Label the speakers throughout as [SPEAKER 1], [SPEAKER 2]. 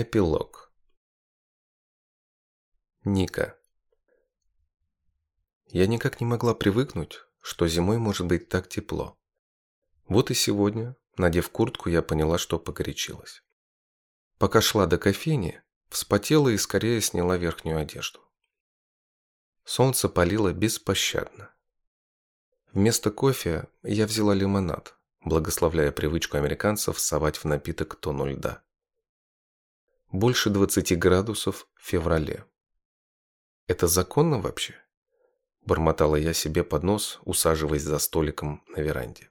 [SPEAKER 1] Эпилог. Ника. Я никак не могла привыкнуть, что зимой может быть так тепло. Вот и сегодня, надев куртку, я поняла, что погорячилась. Пока шла до кофейни, вспотела и скорее сняла верхнюю одежду. Солнце палило беспощадно. Вместо кофе я взяла лимонад, благословляя привычку американцев совать в напиток тонну льда больше 20 градусов в феврале. Это законно вообще? Бормотала я себе под нос, усаживаясь за столиком на веранде.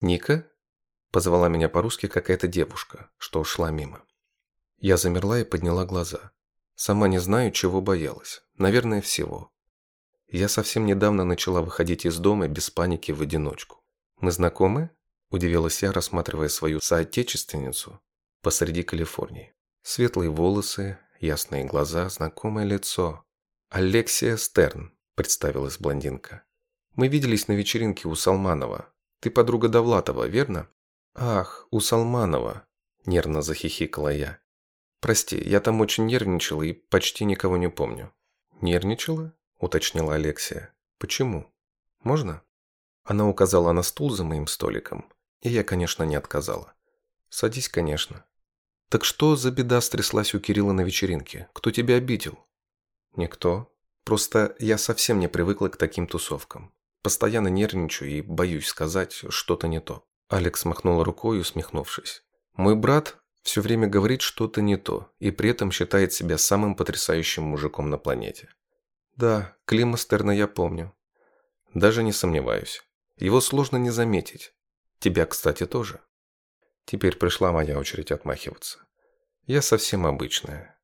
[SPEAKER 1] «Ника?» Позвала меня по-русски какая-то девушка, что ушла мимо. Я замерла и подняла глаза. Сама не знаю, чего боялась. Наверное, всего. Я совсем недавно начала выходить из дома без паники в одиночку. «Мы знакомы?» – удивилась я, рассматривая свою соотечественницу посреди Калифорнии. Светлые волосы, ясные глаза, знакомое лицо. «Алексия Стерн», – представилась блондинка. «Мы виделись на вечеринке у Салманова. Ты подруга Довлатова, верно?» «Ах, у Салманова», – нервно захихикала я. «Прости, я там очень нервничала и почти никого не помню». «Нервничала?» – уточнила Алексия. «Почему? Можно?» Она указала на стул за моим столиком, и я, конечно, не отказала. «Садись, конечно». «Так что за беда стряслась у Кирилла на вечеринке? Кто тебя обидел?» «Никто. Просто я совсем не привыкла к таким тусовкам. Постоянно нервничаю и боюсь сказать что-то не то». Алекс махнул рукой, усмехнувшись. «Мой брат все время говорит что-то не то и при этом считает себя самым потрясающим мужиком на планете. Да, Клима Стерна я помню. Даже не сомневаюсь. Его сложно не заметить. Тебя, кстати, тоже. Теперь пришла моя очередь отмахиваться. Я совсем обычная.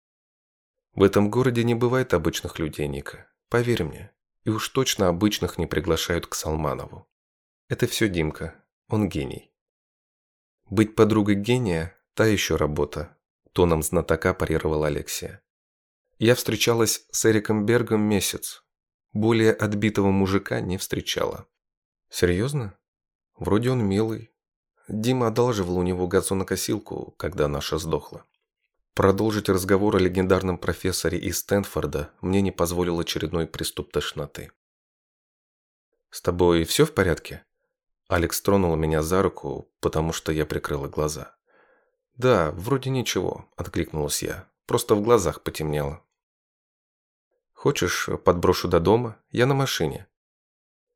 [SPEAKER 1] В этом городе не бывает обычных людей, Ника. Поверь мне. И уж точно обычных не приглашают к Салманову. Это все Димка. Он гений. Быть подругой гения – та еще работа. Тоном знатока парировала Алексия. Я встречалась с Эриком Бергом месяц. Более отбитого мужика не встречала. Серьезно? Вроде он милый, Дима одалживал у него газонокосилку, когда наша сдохла. Продолжить разговор о легендарном профессоре из Стэнфорда мне не позволил очередной приступ тошноты. «С тобой все в порядке?» Алекс тронул меня за руку, потому что я прикрыла глаза. «Да, вроде ничего», – откликнулась я. «Просто в глазах потемнело». «Хочешь, подброшу до дома? Я на машине».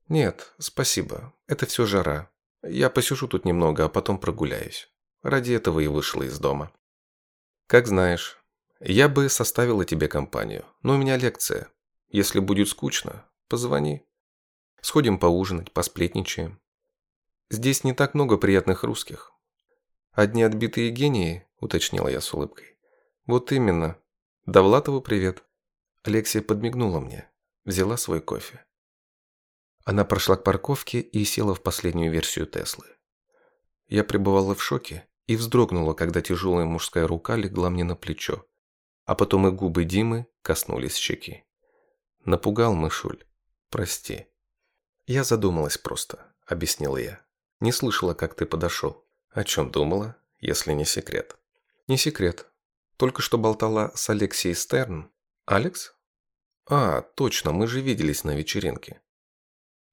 [SPEAKER 1] «Нет, спасибо. Это все жара. Я посижу тут немного, а потом прогуляюсь. Ради этого и вышла из дома. Как знаешь, я бы составила тебе компанию, но у меня лекция. Если будет скучно, позвони. Сходим поужинать, посплетничаем. Здесь не так много приятных русских. Одни отбитые гении, уточнила я с улыбкой. Вот именно. Довлатову привет. Алексия подмигнула мне, взяла свой кофе. Она прошла к парковке и села в последнюю версию Теслы. Я пребывала в шоке и вздрогнула, когда тяжелая мужская рука легла мне на плечо, а потом и губы Димы коснулись щеки. Напугал мышуль. Прости. Я задумалась просто, объяснила я. Не слышала, как ты подошел. О чем думала, если не секрет? Не секрет. Только что болтала с Алексией Стерн. Алекс? А, точно, мы же виделись на вечеринке.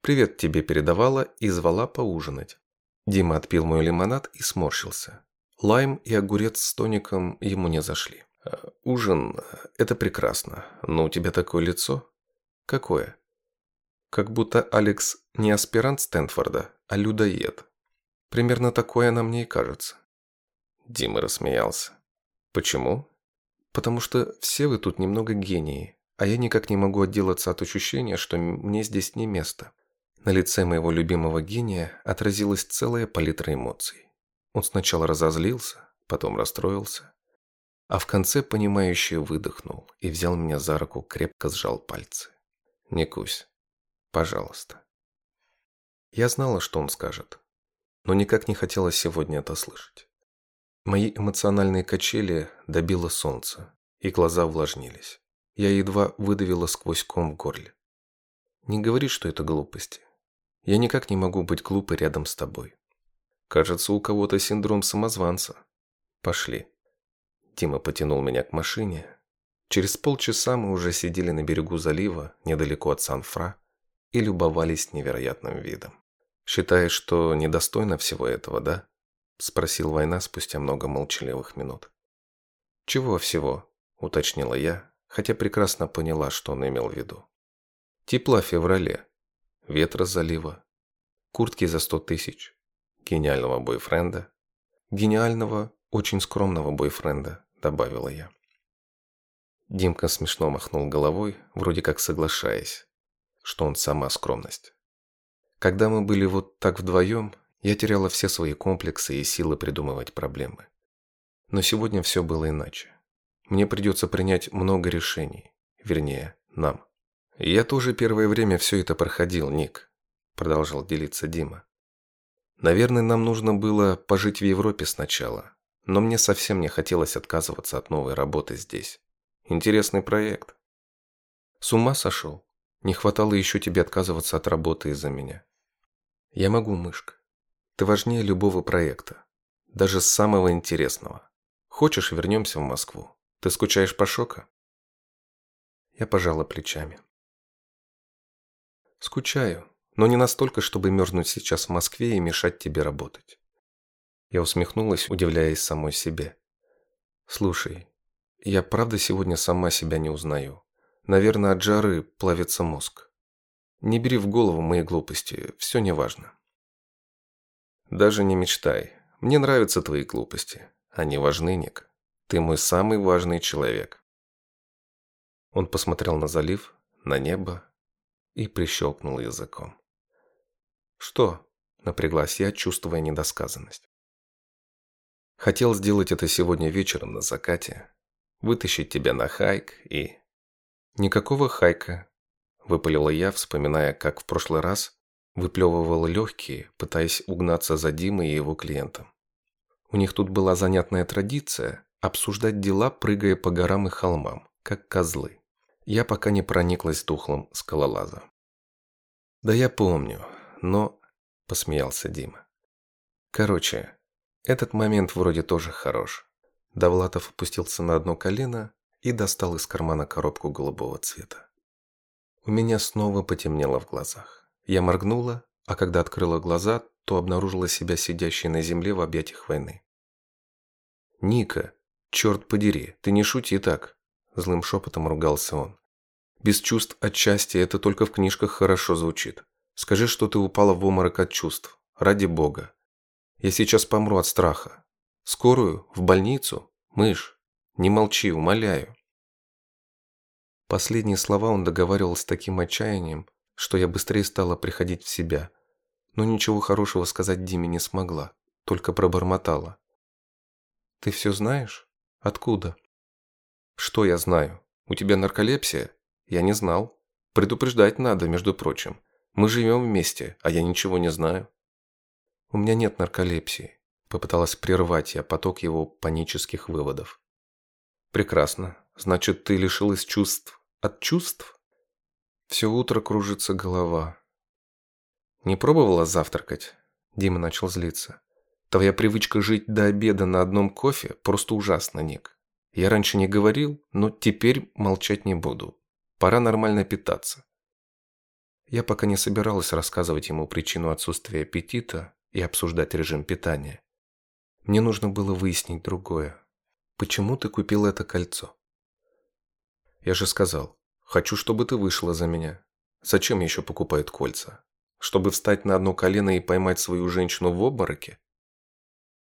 [SPEAKER 1] «Привет тебе передавала и звала поужинать». Дима отпил мой лимонад и сморщился. Лайм и огурец с тоником ему не зашли. «Э, «Ужин – это прекрасно, но у тебя такое лицо?» «Какое?» «Как будто Алекс не аспирант Стэнфорда, а людоед. Примерно такое она мне и кажется». Дима рассмеялся. «Почему?» «Потому что все вы тут немного гении, а я никак не могу отделаться от ощущения, что мне здесь не место. На лице моего любимого гения отразилась целая палитра эмоций. Он сначала разозлился, потом расстроился, а в конце понимающе выдохнул и взял меня за руку, крепко сжал пальцы. «Не кусь, пожалуйста». Я знала, что он скажет, но никак не хотела сегодня это слышать. Мои эмоциональные качели добило солнце, и глаза увлажнились. Я едва выдавила сквозь ком в горле. Не говори, что это глупости. Я никак не могу быть глупой рядом с тобой. Кажется, у кого-то синдром самозванца. Пошли. Тима потянул меня к машине. Через полчаса мы уже сидели на берегу залива, недалеко от Сан-Фра, и любовались невероятным видом. «Считаешь, что недостойно всего этого, да?» – спросил Война спустя много молчаливых минут. «Чего всего?» – уточнила я, хотя прекрасно поняла, что он имел в виду. «Тепла в феврале, ветра залива, куртки за сто тысяч, гениального бойфренда, гениального, очень скромного бойфренда», – добавила я. Димка смешно махнул головой, вроде как соглашаясь, что он сама скромность. Когда мы были вот так вдвоем, я теряла все свои комплексы и силы придумывать проблемы. Но сегодня все было иначе. Мне придется принять много решений. Вернее, нам. Я тоже первое время все это проходил, Ник. Продолжал делиться Дима. Наверное, нам нужно было пожить в Европе сначала. Но мне совсем не хотелось отказываться от новой работы здесь. Интересный проект. С ума сошел? Не хватало еще тебе отказываться от работы из-за меня. Я могу, мышка. Ты важнее любого проекта. Даже самого интересного. Хочешь, вернемся в Москву? Ты скучаешь по шока? Я пожала плечами. Скучаю, но не настолько, чтобы мерзнуть сейчас в Москве и мешать тебе работать. Я усмехнулась, удивляясь самой себе. Слушай, я правда сегодня сама себя не узнаю. Наверное, от жары плавится мозг. Не бери в голову мои глупости, все неважно. Даже не мечтай. Мне нравятся твои глупости. Они важны, Ник. Ты мой самый важный человек. Он посмотрел на залив, на небо и прищелкнул языком. Что? Напряглась я, чувствуя недосказанность. Хотел сделать это сегодня вечером на закате. Вытащить тебя на хайк и... «Никакого хайка», – выпалила я, вспоминая, как в прошлый раз выплевывала легкие, пытаясь угнаться за Димой и его клиентом. У них тут была занятная традиция обсуждать дела, прыгая по горам и холмам, как козлы. Я пока не прониклась тухлым скалолазом. «Да я помню, но...» – посмеялся Дима. «Короче, этот момент вроде тоже хорош». Довлатов опустился на одно колено и достал из кармана коробку голубого цвета. У меня снова потемнело в глазах. Я моргнула, а когда открыла глаза, то обнаружила себя сидящей на земле в объятиях войны. «Ника, черт подери, ты не шути так!» Злым шепотом ругался он. «Без чувств от счастья это только в книжках хорошо звучит. Скажи, что ты упала в обморок от чувств. Ради бога. Я сейчас помру от страха. Скорую? В больницу? Мышь? Не молчи, умоляю. Последние слова он договаривал с таким отчаянием, что я быстрее стала приходить в себя. Но ничего хорошего сказать Диме не смогла, только пробормотала. «Ты все знаешь? Откуда?» «Что я знаю? У тебя нарколепсия?» «Я не знал. Предупреждать надо, между прочим. Мы живем вместе, а я ничего не знаю». «У меня нет нарколепсии», – попыталась прервать я поток его панических выводов. Прекрасно. Значит, ты лишилась чувств от чувств? Все утро кружится голова. Не пробовала завтракать? Дима начал злиться. Твоя привычка жить до обеда на одном кофе просто ужасно, Ник. Я раньше не говорил, но теперь молчать не буду. Пора нормально питаться. Я пока не собиралась рассказывать ему причину отсутствия аппетита и обсуждать режим питания. Мне нужно было выяснить другое. Почему ты купил это кольцо? Я же сказал, хочу, чтобы ты вышла за меня. Зачем еще покупают кольца? Чтобы встать на одно колено и поймать свою женщину в обмороке?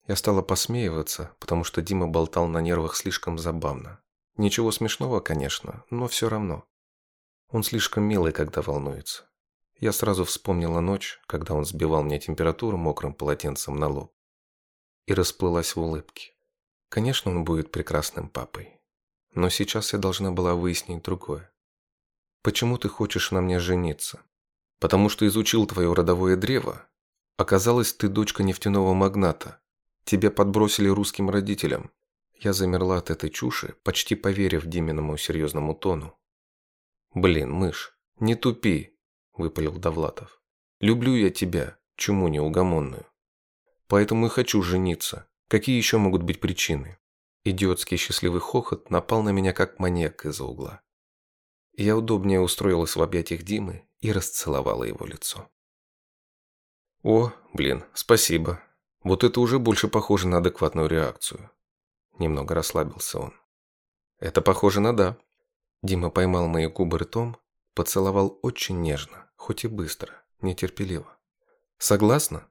[SPEAKER 1] Я стала посмеиваться, потому что Дима болтал на нервах слишком забавно. Ничего смешного, конечно, но все равно. Он слишком милый, когда волнуется. Я сразу вспомнила ночь, когда он сбивал мне температуру мокрым полотенцем на лоб. И расплылась в улыбке. Конечно, он будет прекрасным папой. Но сейчас я должна была выяснить другое. Почему ты хочешь на мне жениться? Потому что изучил твое родовое древо. Оказалось, ты дочка нефтяного магната. Тебя подбросили русским родителям. Я замерла от этой чуши, почти поверив Диминому серьезному тону. «Блин, мышь, не тупи», – выпалил Довлатов. «Люблю я тебя, чему неугомонную. Поэтому и хочу жениться. Какие еще могут быть причины? Идиотский счастливый хохот напал на меня как маньяк из-за угла. Я удобнее устроилась в объятиях Димы и расцеловала его лицо. «О, блин, спасибо. Вот это уже больше похоже на адекватную реакцию». Немного расслабился он. «Это похоже на да». Дима поймал мои губы ртом, поцеловал очень нежно, хоть и быстро, нетерпеливо. «Согласна?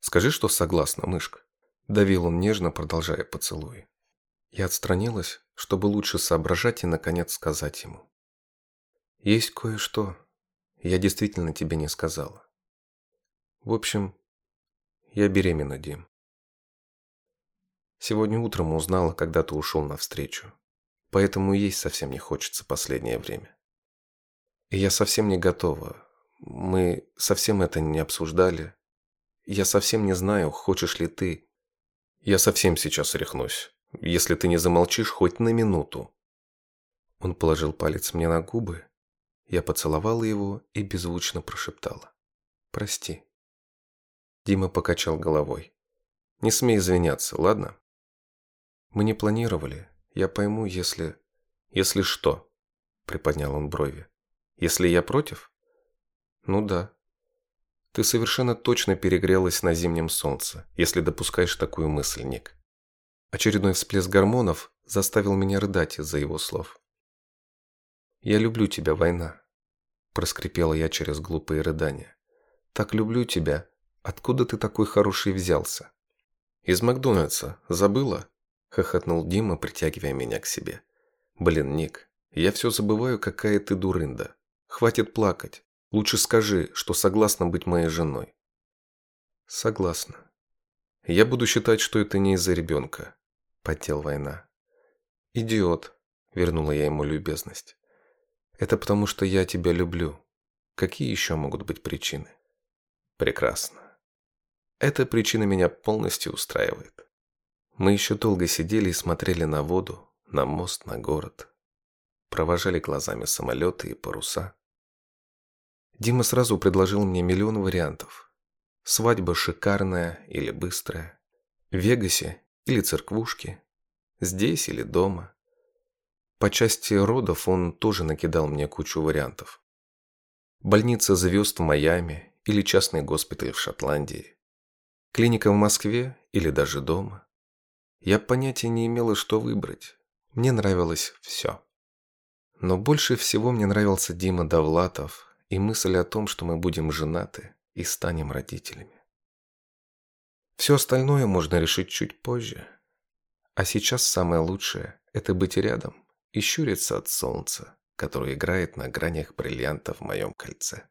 [SPEAKER 1] Скажи, что согласна, мышка». Давил он нежно, продолжая поцелуи. Я отстранилась, чтобы лучше соображать и, наконец, сказать ему. «Есть кое-что. Я действительно тебе не сказала. В общем, я беременна, Дим. Сегодня утром узнала, когда ты ушел навстречу. Поэтому есть совсем не хочется последнее время. И я совсем не готова. Мы совсем это не обсуждали. Я совсем не знаю, хочешь ли ты. Я совсем сейчас рехнусь если ты не замолчишь хоть на минуту». Он положил палец мне на губы, я поцеловала его и беззвучно прошептала. «Прости». Дима покачал головой. «Не смей извиняться, ладно?» «Мы не планировали. Я пойму, если...» «Если что?» Приподнял он брови. «Если я против?» «Ну да. Ты совершенно точно перегрелась на зимнем солнце, если допускаешь такую мысль, Ник. Очередной всплеск гормонов заставил меня рыдать из-за его слов. «Я люблю тебя, война», – проскрипела я через глупые рыдания. «Так люблю тебя. Откуда ты такой хороший взялся?» «Из Макдональдса. Забыла?» – хохотнул Дима, притягивая меня к себе. «Блин, Ник, я все забываю, какая ты дурында. Хватит плакать. Лучше скажи, что согласна быть моей женой». «Согласна. Я буду считать, что это не из-за ребенка подтел война. «Идиот», — вернула я ему любезность. «Это потому, что я тебя люблю. Какие еще могут быть причины?» «Прекрасно. Эта причина меня полностью устраивает. Мы еще долго сидели и смотрели на воду, на мост, на город. Провожали глазами самолеты и паруса. Дима сразу предложил мне миллион вариантов. Свадьба шикарная или быстрая. В Вегасе или церквушки, здесь или дома. По части родов он тоже накидал мне кучу вариантов. Больница звезд в Майами или частный госпиталь в Шотландии. Клиника в Москве или даже дома. Я понятия не имела, что выбрать. Мне нравилось все. Но больше всего мне нравился Дима Довлатов и мысль о том, что мы будем женаты и станем родителями. Все остальное можно решить чуть позже. А сейчас самое лучшее – это быть рядом и щуриться от солнца, которое играет на гранях бриллианта в моем кольце.